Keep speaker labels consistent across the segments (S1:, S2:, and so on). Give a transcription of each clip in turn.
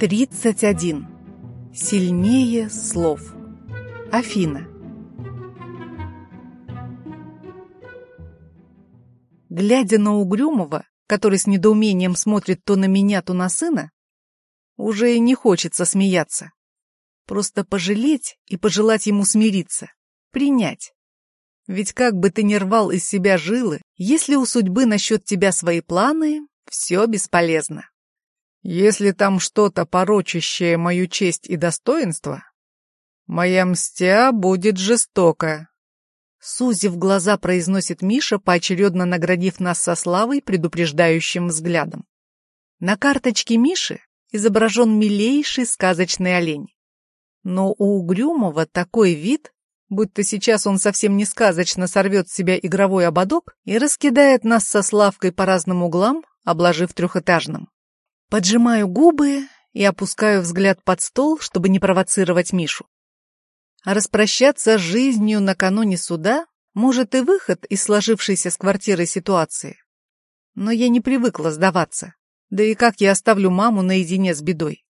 S1: 31. Сильнее слов. Афина. Глядя на Угрюмова, который с недоумением смотрит то на меня, то на сына, уже не хочется смеяться. Просто пожалеть и пожелать ему смириться, принять. Ведь как бы ты ни рвал из себя жилы, если у судьбы насчет тебя свои планы, все бесполезно. Если там что-то порочащее мою честь и достоинство, моя мстя будет жестока. Сузив глаза, произносит Миша, поочередно наградив нас со славой предупреждающим взглядом. На карточке Миши изображен милейший сказочный олень. Но у Угрюмова такой вид, будто сейчас он совсем не сказочно сорвет с себя игровой ободок и раскидает нас со Славкой по разным углам, обложив трехэтажным. Поджимаю губы и опускаю взгляд под стол, чтобы не провоцировать Мишу. А распрощаться с жизнью накануне суда может и выход из сложившейся с квартирой ситуации. Но я не привыкла сдаваться. Да и как я оставлю маму наедине с бедой?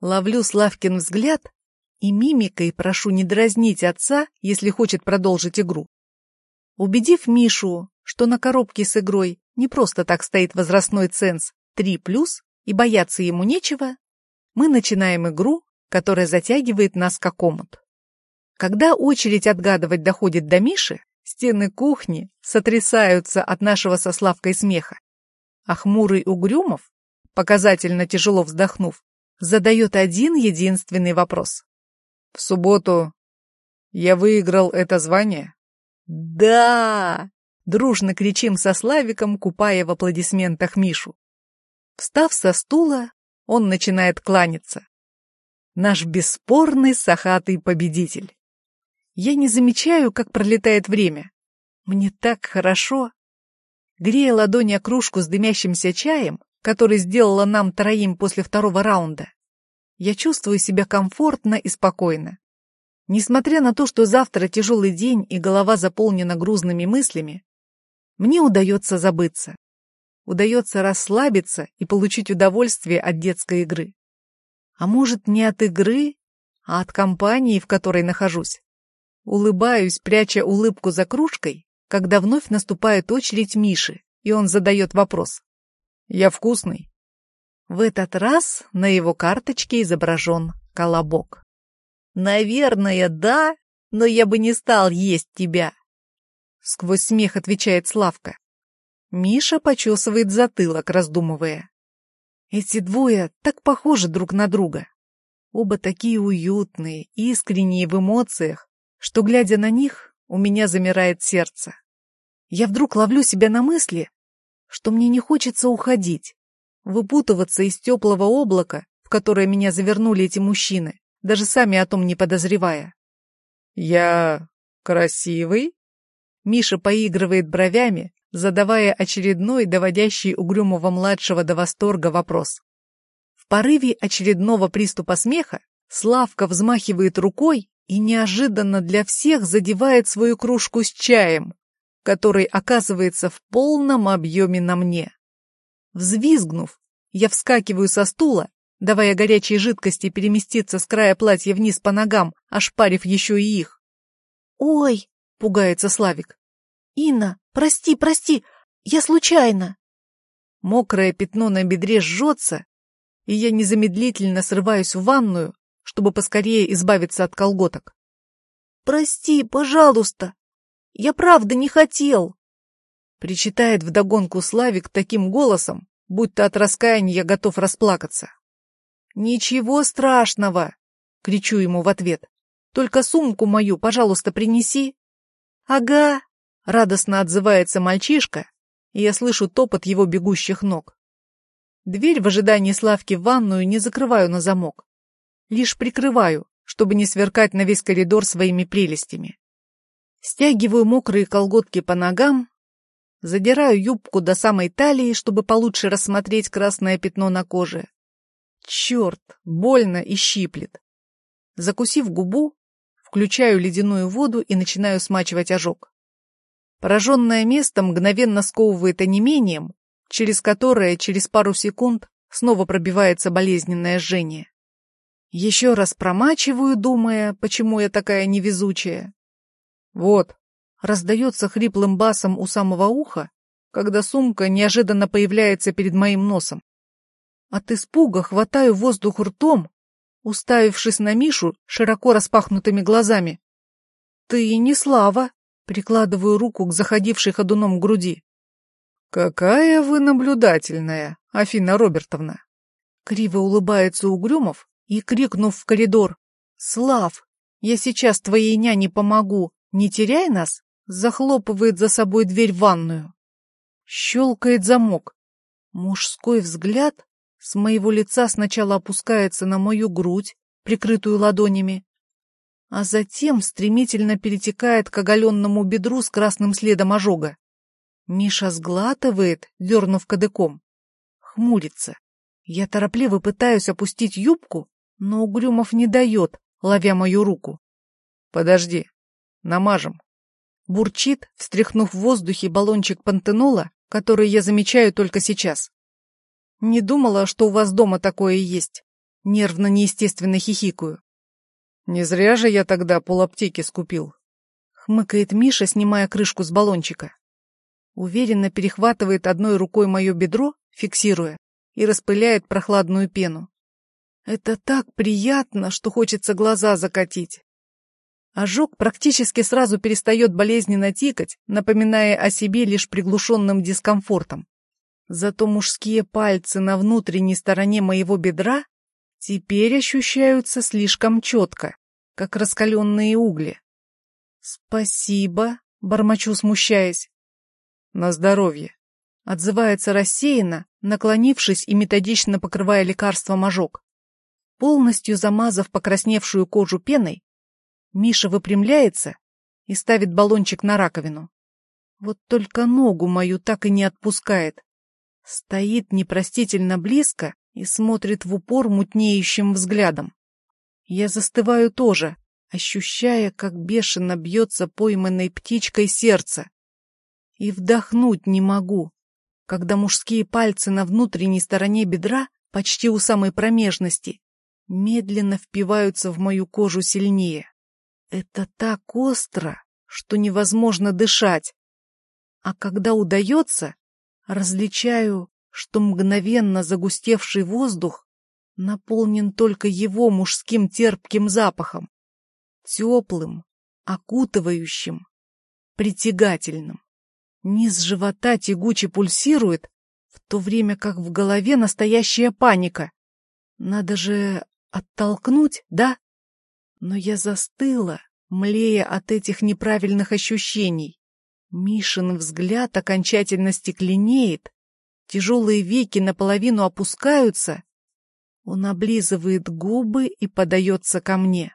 S1: Ловлю Славкин взгляд и мимикой прошу не дразнить отца, если хочет продолжить игру. Убедив Мишу, что на коробке с игрой не просто так стоит возрастной ценз 3+, и бояться ему нечего, мы начинаем игру, которая затягивает нас как омут. Когда очередь отгадывать доходит до Миши, стены кухни сотрясаются от нашего со Славкой смеха, а хмурый Угрюмов, показательно тяжело вздохнув, задает один единственный вопрос. «В субботу я выиграл это звание?» «Да!» — дружно кричим со Славиком, купая в аплодисментах Мишу. Встав со стула, он начинает кланяться. Наш бесспорный сахатый победитель. Я не замечаю, как пролетает время. Мне так хорошо. Грея ладони о кружку с дымящимся чаем, который сделала нам троим после второго раунда, я чувствую себя комфортно и спокойно. Несмотря на то, что завтра тяжелый день и голова заполнена грузными мыслями, мне удается забыться удается расслабиться и получить удовольствие от детской игры. А может, не от игры, а от компании, в которой нахожусь. Улыбаюсь, пряча улыбку за кружкой, когда вновь наступает очередь Миши, и он задает вопрос. «Я вкусный?» В этот раз на его карточке изображен колобок. «Наверное, да, но я бы не стал есть тебя», — сквозь смех отвечает Славка. Миша почесывает затылок, раздумывая. Эти двое так похожи друг на друга. Оба такие уютные, искренние в эмоциях, что, глядя на них, у меня замирает сердце. Я вдруг ловлю себя на мысли, что мне не хочется уходить, выпутываться из теплого облака, в которое меня завернули эти мужчины, даже сами о том не подозревая. «Я красивый?» Миша поигрывает бровями, задавая очередной, доводящий Угрюмова-младшего до восторга вопрос. В порыве очередного приступа смеха Славка взмахивает рукой и неожиданно для всех задевает свою кружку с чаем, который оказывается в полном объеме на мне. Взвизгнув, я вскакиваю со стула, давая горячей жидкости переместиться с края платья вниз по ногам, ошпарив еще и их. «Ой!» — пугается Славик. «Инна, прости, прости, я случайно!» Мокрое пятно на бедре жжется, и я незамедлительно срываюсь в ванную, чтобы поскорее избавиться от колготок. «Прости, пожалуйста, я правда не хотел!» Причитает вдогонку Славик таким голосом, будто от раскаяния готов расплакаться. «Ничего страшного!» — кричу ему в ответ. «Только сумку мою, пожалуйста, принеси». «Ага», Радостно отзывается мальчишка, и я слышу топот его бегущих ног. Дверь в ожидании Славки в ванную не закрываю на замок. Лишь прикрываю, чтобы не сверкать на весь коридор своими прелестями. Стягиваю мокрые колготки по ногам, задираю юбку до самой талии, чтобы получше рассмотреть красное пятно на коже. Черт, больно и щиплет. Закусив губу, включаю ледяную воду и начинаю смачивать ожог. Пораженное место мгновенно сковывает онемением, через которое через пару секунд снова пробивается болезненное жжение. Еще раз промачиваю, думая, почему я такая невезучая. Вот, раздается хриплым басом у самого уха, когда сумка неожиданно появляется перед моим носом. От испуга хватаю воздух ртом, уставившись на Мишу широко распахнутыми глазами. «Ты не Слава!» — прикладываю руку к заходившей ходуном груди. «Какая вы наблюдательная, Афина Робертовна!» Криво улыбается Угрюмов и, крикнув в коридор, «Слав, я сейчас твоей няне помогу, не теряй нас!» захлопывает за собой дверь в ванную. Щелкает замок. Мужской взгляд с моего лица сначала опускается на мою грудь, прикрытую ладонями, а затем стремительно перетекает к оголенному бедру с красным следом ожога. Миша сглатывает, дернув кадыком. Хмурится. Я торопливо пытаюсь опустить юбку, но Угрюмов не дает, ловя мою руку. «Подожди, намажем». Бурчит, встряхнув в воздухе баллончик пантенола, который я замечаю только сейчас. «Не думала, что у вас дома такое есть». Нервно неестественно хихикаю. «Не зря же я тогда полаптеки скупил», — хмыкает Миша, снимая крышку с баллончика. Уверенно перехватывает одной рукой мое бедро, фиксируя, и распыляет прохладную пену. Это так приятно, что хочется глаза закатить. Ожог практически сразу перестает болезненно тикать, напоминая о себе лишь приглушенным дискомфортом. Зато мужские пальцы на внутренней стороне моего бедра теперь ощущаются слишком четко, как раскаленные угли. «Спасибо», — бормочу, смущаясь. «На здоровье», — отзывается рассеянно, наклонившись и методично покрывая лекарством ожог. Полностью замазав покрасневшую кожу пеной, Миша выпрямляется и ставит баллончик на раковину. Вот только ногу мою так и не отпускает. Стоит непростительно близко и смотрит в упор мутнеющим взглядом. Я застываю тоже, ощущая, как бешено бьется пойманной птичкой сердце. И вдохнуть не могу, когда мужские пальцы на внутренней стороне бедра, почти у самой промежности, медленно впиваются в мою кожу сильнее. Это так остро, что невозможно дышать. А когда удается, различаю, что мгновенно загустевший воздух наполнен только его мужским терпким запахом, теплым, окутывающим, притягательным. Низ живота тягуче пульсирует, в то время как в голове настоящая паника. Надо же оттолкнуть, да? Но я застыла, млея от этих неправильных ощущений. Мишин взгляд окончательно стекленеет, тяжелые веки наполовину опускаются. Он облизывает губы и подается ко мне.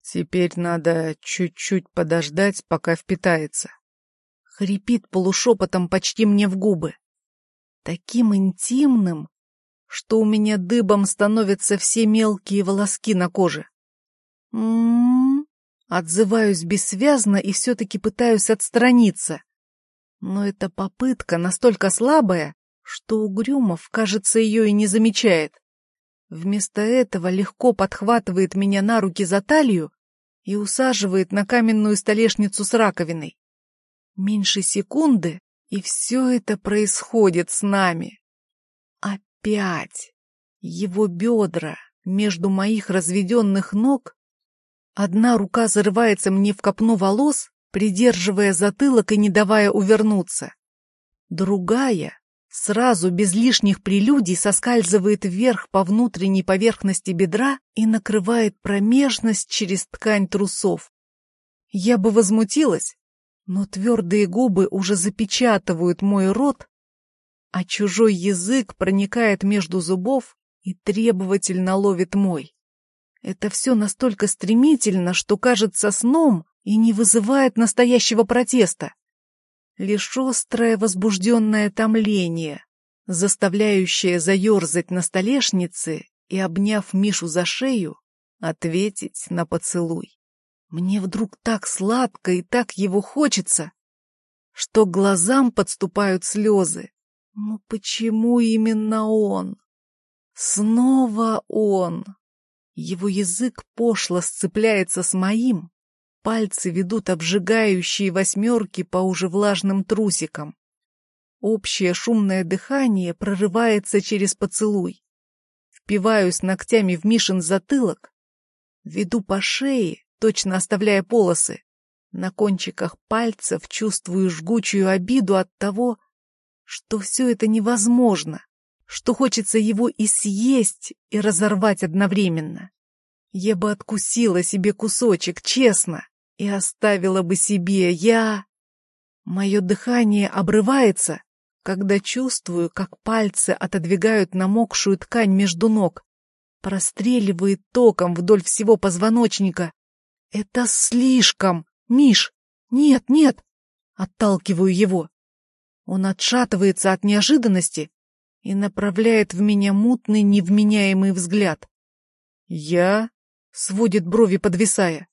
S1: Теперь надо чуть-чуть подождать, пока впитается. Хрипит полушепотом почти мне в губы. Таким интимным, что у меня дыбом становятся все мелкие волоски на коже. М-м-м. Отзываюсь бессвязно и все-таки пытаюсь отстраниться. Но эта попытка настолько слабая, что Угрюмов, кажется, ее и не замечает. Вместо этого легко подхватывает меня на руки за талию и усаживает на каменную столешницу с раковиной. Меньше секунды, и все это происходит с нами. Опять. Его бедра между моих разведенных ног Одна рука зарывается мне в копну волос, придерживая затылок и не давая увернуться. Другая, сразу без лишних прелюдий, соскальзывает вверх по внутренней поверхности бедра и накрывает промежность через ткань трусов. Я бы возмутилась, но твердые губы уже запечатывают мой рот, а чужой язык проникает между зубов и требовательно ловит мой. Это все настолько стремительно, что кажется сном и не вызывает настоящего протеста. Лишь острое возбужденное томление, заставляющее заерзать на столешнице и, обняв Мишу за шею, ответить на поцелуй. Мне вдруг так сладко и так его хочется, что глазам подступают слезы. Но почему именно он? Снова он. Его язык пошло сцепляется с моим, пальцы ведут обжигающие восьмерки по уже влажным трусикам. Общее шумное дыхание прорывается через поцелуй. Впиваюсь ногтями в Мишин затылок, веду по шее, точно оставляя полосы. На кончиках пальцев чувствую жгучую обиду от того, что все это невозможно что хочется его и съесть, и разорвать одновременно. Я бы откусила себе кусочек, честно, и оставила бы себе я... Мое дыхание обрывается, когда чувствую, как пальцы отодвигают намокшую ткань между ног, простреливает током вдоль всего позвоночника. Это слишком! Миш! Нет, нет! Отталкиваю его. Он отшатывается от неожиданности, и направляет в меня мутный, невменяемый взгляд. «Я?» — сводит брови, подвисая.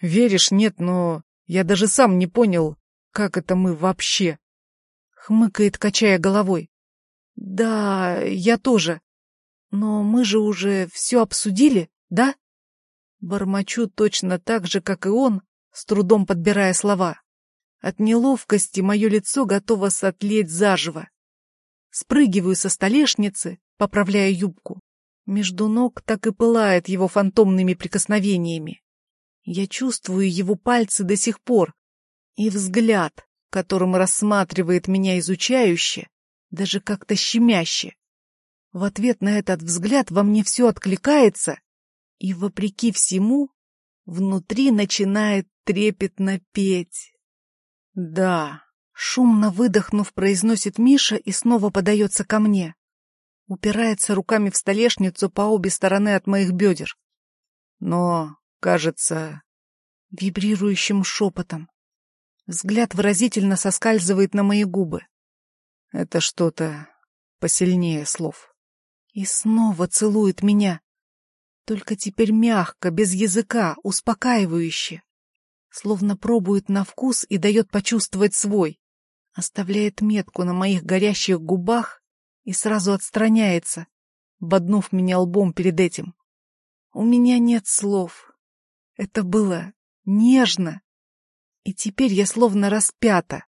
S1: «Веришь, нет, но я даже сам не понял, как это мы вообще?» Хмыкает, качая головой. «Да, я тоже. Но мы же уже все обсудили, да?» Бормочу точно так же, как и он, с трудом подбирая слова. От неловкости мое лицо готово сотлеть заживо. Спрыгиваю со столешницы, поправляя юбку. Между ног так и пылает его фантомными прикосновениями. Я чувствую его пальцы до сих пор. И взгляд, которым рассматривает меня изучающе, даже как-то щемяще. В ответ на этот взгляд во мне все откликается, и, вопреки всему, внутри начинает трепетно петь. Да, Шумно выдохнув, произносит Миша и снова подается ко мне. Упирается руками в столешницу по обе стороны от моих бедер. Но, кажется... Вибрирующим шепотом. Взгляд выразительно соскальзывает на мои губы. Это что-то посильнее слов. И снова целует меня. Только теперь мягко, без языка, успокаивающе. Словно пробует на вкус и дает почувствовать свой оставляет метку на моих горящих губах и сразу отстраняется, боднув меня лбом перед этим. У меня нет слов. Это было нежно. И теперь я словно распята.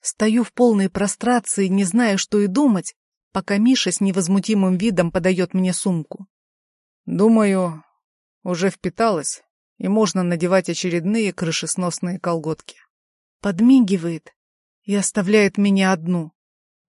S1: Стою в полной прострации, не зная, что и думать, пока Миша с невозмутимым видом подает мне сумку. Думаю, уже впиталась, и можно надевать очередные крышесносные колготки. Подмигивает, и оставляет меня одну.